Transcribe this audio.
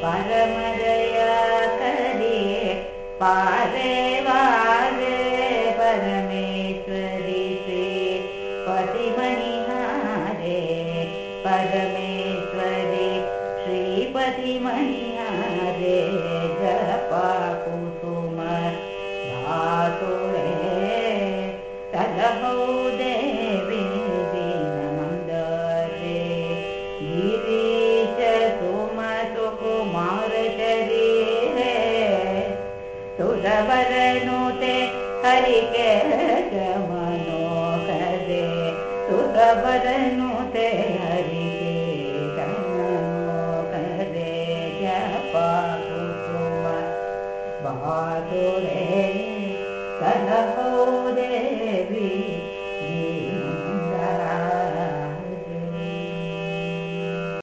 परमदया करिये पारे वारे परमेश्वरि श्री पतिमणिहारे परमेश्वरि श्रीपतिमणिहारे जपा कुसुम धातुरे। तदहो देवी दीनमन्दरे गिरीश मनोहरे सुरवरनुते हरिके मनोहरे जपा कुसुम बहादुरे सदहो देवी